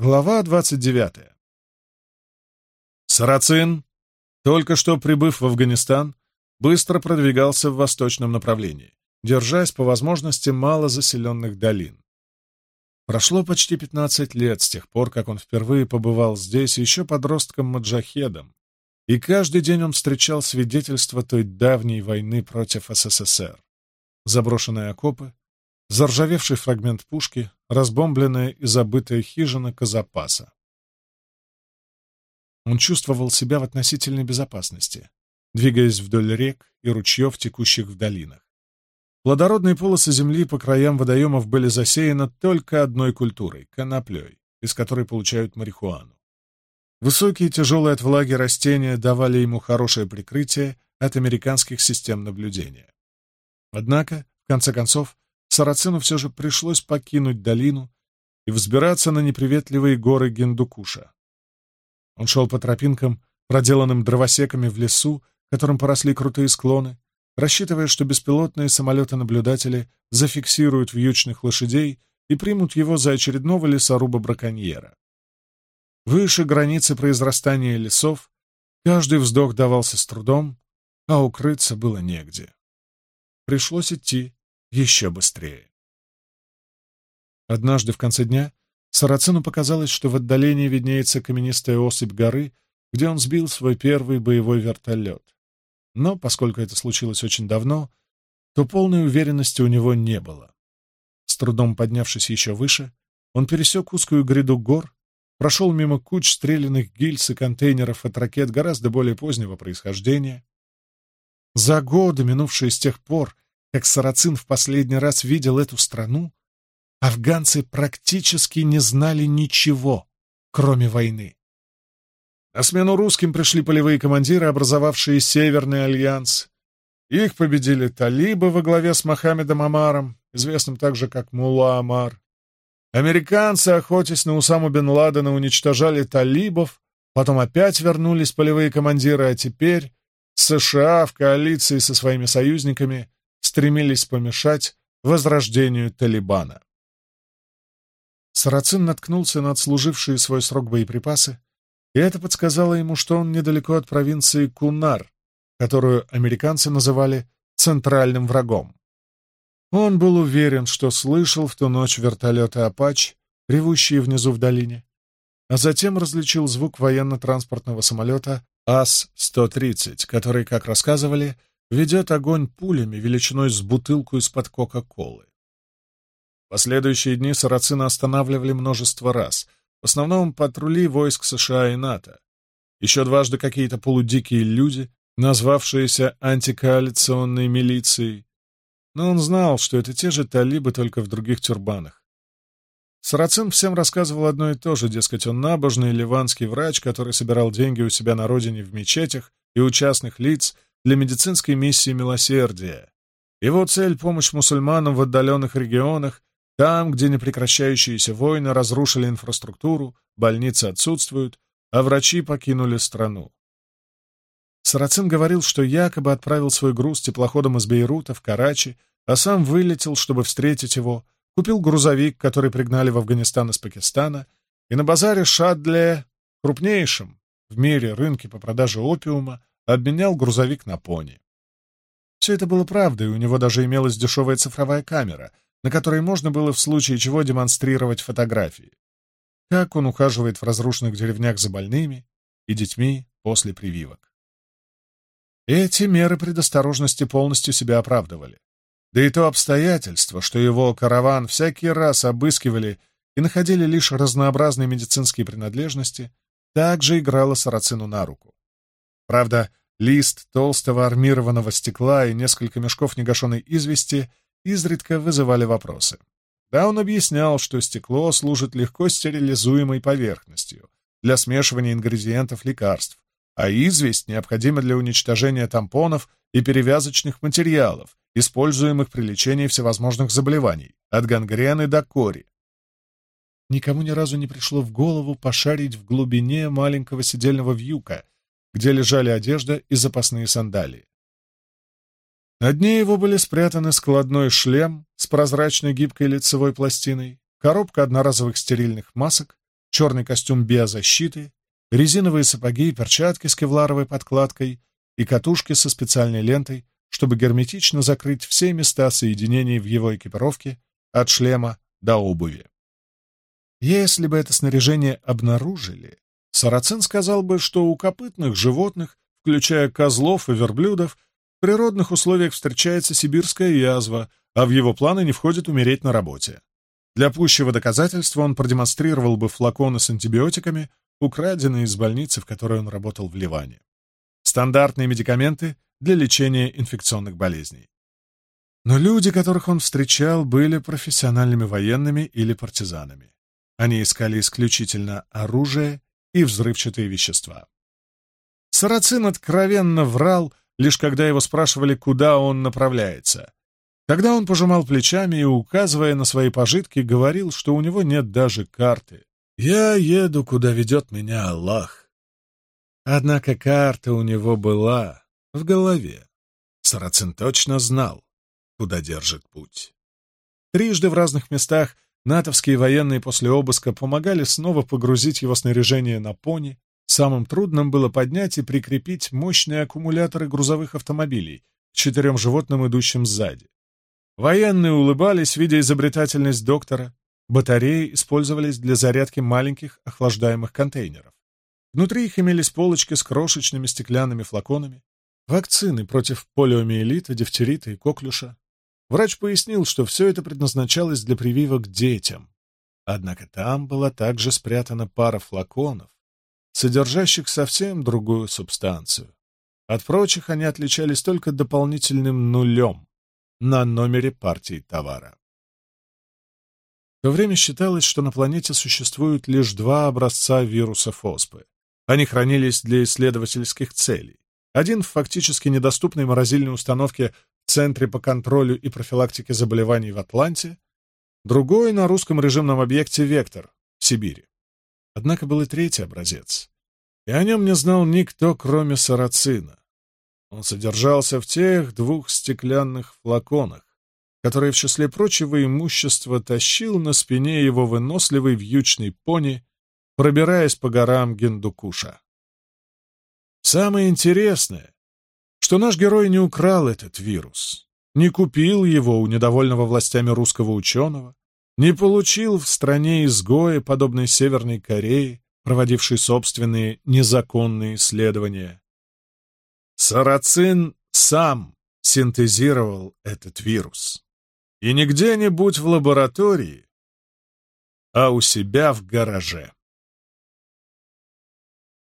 Глава 29. Сарацин, только что прибыв в Афганистан, быстро продвигался в восточном направлении, держась по возможности малозаселенных долин. Прошло почти 15 лет с тех пор, как он впервые побывал здесь еще подростком-маджахедом, и каждый день он встречал свидетельства той давней войны против СССР. Заброшенные окопы, заржавевший фрагмент пушки, разбомбленная и забытая хижина Казапаса. Он чувствовал себя в относительной безопасности, двигаясь вдоль рек и ручьев, текущих в долинах. Плодородные полосы земли по краям водоемов были засеяны только одной культурой — коноплей, из которой получают марихуану. Высокие тяжелые от влаги растения давали ему хорошее прикрытие от американских систем наблюдения. Однако, в конце концов, Сарацину все же пришлось покинуть долину и взбираться на неприветливые горы Гендукуша. Он шел по тропинкам, проделанным дровосеками в лесу, которым поросли крутые склоны, рассчитывая, что беспилотные самолеты-наблюдатели зафиксируют вьючных лошадей и примут его за очередного лесоруба-браконьера. Выше границы произрастания лесов каждый вздох давался с трудом, а укрыться было негде. Пришлось идти еще быстрее. Однажды в конце дня Сарацину показалось, что в отдалении виднеется каменистая осыпь горы, где он сбил свой первый боевой вертолет. Но, поскольку это случилось очень давно, то полной уверенности у него не было. С трудом поднявшись еще выше, он пересек узкую гряду гор, прошел мимо куч стрелянных гильз и контейнеров от ракет гораздо более позднего происхождения. За годы, минувшие с тех пор, как Сарацин в последний раз видел эту страну, афганцы практически не знали ничего, кроме войны. На смену русским пришли полевые командиры, образовавшие Северный альянс. Их победили талибы во главе с Мохаммедом Амаром, известным также как Мула Амар. Американцы, охотясь на Усаму бен Ладена, уничтожали талибов, потом опять вернулись полевые командиры, а теперь США в коалиции со своими союзниками стремились помешать возрождению Талибана. Сарацин наткнулся на отслужившие свой срок боеприпасы, и это подсказало ему, что он недалеко от провинции Кунар, которую американцы называли «центральным врагом». Он был уверен, что слышал в ту ночь вертолеты «Апач», ревущие внизу в долине, а затем различил звук военно-транспортного самолета АС-130, который, как рассказывали, ведет огонь пулями величиной с бутылку из-под Кока-Колы. Последующие дни сарацина останавливали множество раз, в основном патрули войск США и НАТО. Еще дважды какие-то полудикие люди, назвавшиеся антикоалиционной милицией. Но он знал, что это те же талибы, только в других тюрбанах. Сарацин всем рассказывал одно и то же, дескать, он набожный ливанский врач, который собирал деньги у себя на родине в мечетях и у частных лиц — для медицинской миссии милосердия. Его цель — помощь мусульманам в отдаленных регионах, там, где непрекращающиеся войны разрушили инфраструктуру, больницы отсутствуют, а врачи покинули страну. Сарацин говорил, что якобы отправил свой груз теплоходом из Бейрута в Карачи, а сам вылетел, чтобы встретить его, купил грузовик, который пригнали в Афганистан из Пакистана, и на базаре Шадле, крупнейшем в мире рынке по продаже опиума, обменял грузовик на пони. Все это было правдой, у него даже имелась дешевая цифровая камера, на которой можно было в случае чего демонстрировать фотографии. Как он ухаживает в разрушенных деревнях за больными и детьми после прививок. Эти меры предосторожности полностью себя оправдывали. Да и то обстоятельство, что его караван всякий раз обыскивали и находили лишь разнообразные медицинские принадлежности, также играло Сарацину на руку. Правда, Лист толстого армированного стекла и несколько мешков негашенной извести изредка вызывали вопросы. Да, он объяснял, что стекло служит легко стерилизуемой поверхностью для смешивания ингредиентов лекарств, а известь необходима для уничтожения тампонов и перевязочных материалов, используемых при лечении всевозможных заболеваний, от гангрены до кори. Никому ни разу не пришло в голову пошарить в глубине маленького сидельного вьюка — где лежали одежда и запасные сандалии. На дне его были спрятаны складной шлем с прозрачной гибкой лицевой пластиной, коробка одноразовых стерильных масок, черный костюм биозащиты, резиновые сапоги и перчатки с кевларовой подкладкой и катушки со специальной лентой, чтобы герметично закрыть все места соединений в его экипировке от шлема до обуви. Если бы это снаряжение обнаружили, Сарацин сказал бы, что у копытных животных, включая козлов и верблюдов, в природных условиях встречается сибирская язва, а в его планы не входит умереть на работе. Для пущего доказательства он продемонстрировал бы флаконы с антибиотиками, украденные из больницы, в которой он работал в Ливане. Стандартные медикаменты для лечения инфекционных болезней. Но люди, которых он встречал, были профессиональными военными или партизанами. Они искали исключительно оружие и взрывчатые вещества. Сарацин откровенно врал, лишь когда его спрашивали, куда он направляется. Тогда он пожимал плечами и, указывая на свои пожитки, говорил, что у него нет даже карты. «Я еду, куда ведет меня Аллах». Однако карта у него была в голове. Сарацин точно знал, куда держит путь. Трижды в разных местах натовские военные после обыска помогали снова погрузить его снаряжение на пони. Самым трудным было поднять и прикрепить мощные аккумуляторы грузовых автомобилей к четырем животным, идущим сзади. Военные улыбались, видя изобретательность доктора. Батареи использовались для зарядки маленьких охлаждаемых контейнеров. Внутри их имелись полочки с крошечными стеклянными флаконами, вакцины против полиомиелита, дифтерита и коклюша, Врач пояснил, что все это предназначалось для прививок детям. Однако там была также спрятана пара флаконов, содержащих совсем другую субстанцию. От прочих они отличались только дополнительным нулем на номере партии товара. В то время считалось, что на планете существуют лишь два образца вируса ФОСПы. Они хранились для исследовательских целей. Один в фактически недоступной морозильной установке Центре по контролю и профилактике заболеваний в Атланте, другой на русском режимном объекте «Вектор» в Сибири. Однако был и третий образец, и о нем не знал никто, кроме Сарацина. Он содержался в тех двух стеклянных флаконах, которые в числе прочего имущества тащил на спине его выносливый вьючный пони, пробираясь по горам Гендукуша. Самое интересное, что наш герой не украл этот вирус, не купил его у недовольного властями русского ученого, не получил в стране изгоя, подобной Северной Корее, проводившей собственные незаконные исследования. Сарацин сам синтезировал этот вирус. И не где-нибудь в лаборатории, а у себя в гараже.